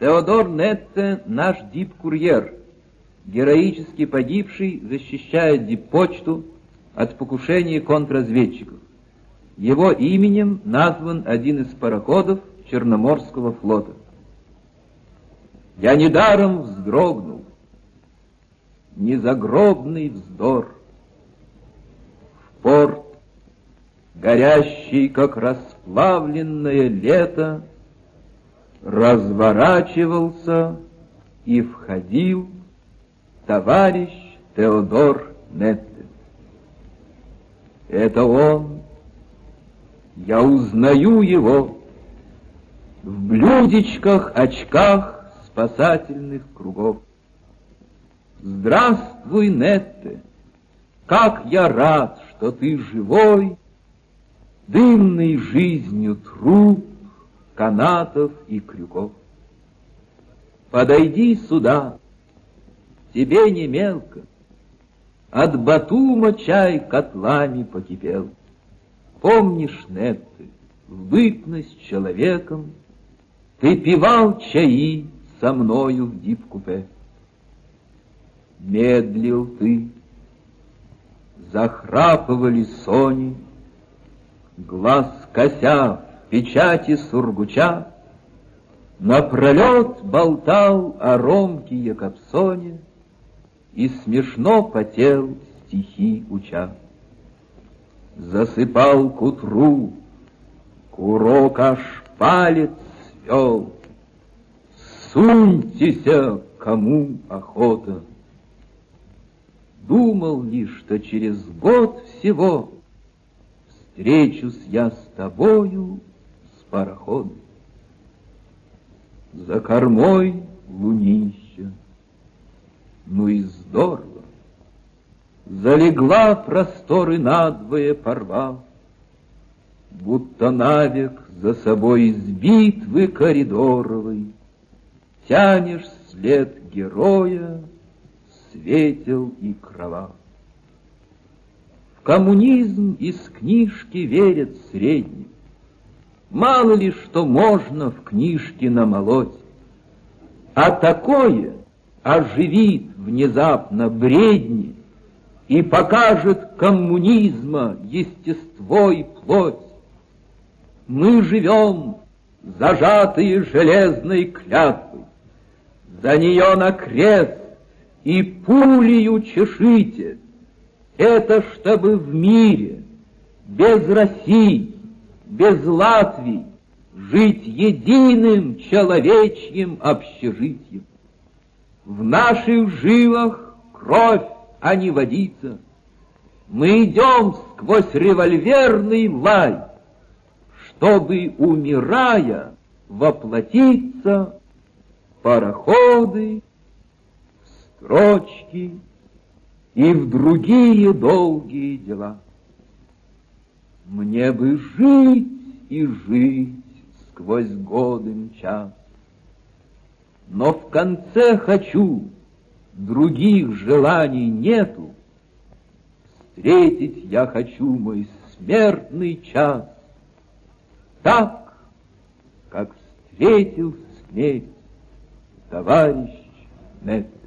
Теодор Нетте — наш дип-курьер, героически погибший, защищая дип-почту от покушения контрразведчиков. Его именем назван один из пароходов Черноморского флота. Я недаром вздрогнул. Незагробный вздор. В порт, горящий, как расплавленное лето, разворачивался и входил товарищ Теодор Нетте. Это он. Я узнаю его в блюдечках, очках спасательных кругов. Здравствуй, Нетте, как я рад, что ты живой, дымной жизнью труп, канатов и крюков. Подойди сюда, тебе не мелко, от Батума чай котлами покипел. Помнишь, Нетты, в бытность человеком Ты пивал чаи со мною в дип-купе. Медлил ты, захрапывали сони, Глаз кося печати сургуча, Напролет болтал о Ромке Якобсоне И смешно потел стихи уча. Засыпал к утру, курок аж палец свел. Суньтеся, кому охота. Думал ли, что через год всего Встречусь я с тобою с пароходом. За кормой лунища, ну и здорово. Залегла просторы надвое порвав, Будто навек за собой из битвы коридоровой Тянешь след героя, светел и крова. В коммунизм из книжки верят средним. Мало ли что можно в книжке намолоть, А такое оживит внезапно бредни И покажет коммунизма естество и плоть. Мы живем, зажатые железной клятвой, За нее на крест и пулею чешите. Это чтобы в мире, без России, без Латвии, Жить единым человечьим общежитием. В наших жилах кровь, а не водица. Мы идем сквозь револьверный лай, чтобы, умирая, воплотиться пароходы, строчки и в другие долгие дела. Мне бы жить и жить сквозь годы мча, но в конце хочу, других желаний нету, Встретить я хочу мой смертный час так, как встретил смерть товарищ Нет.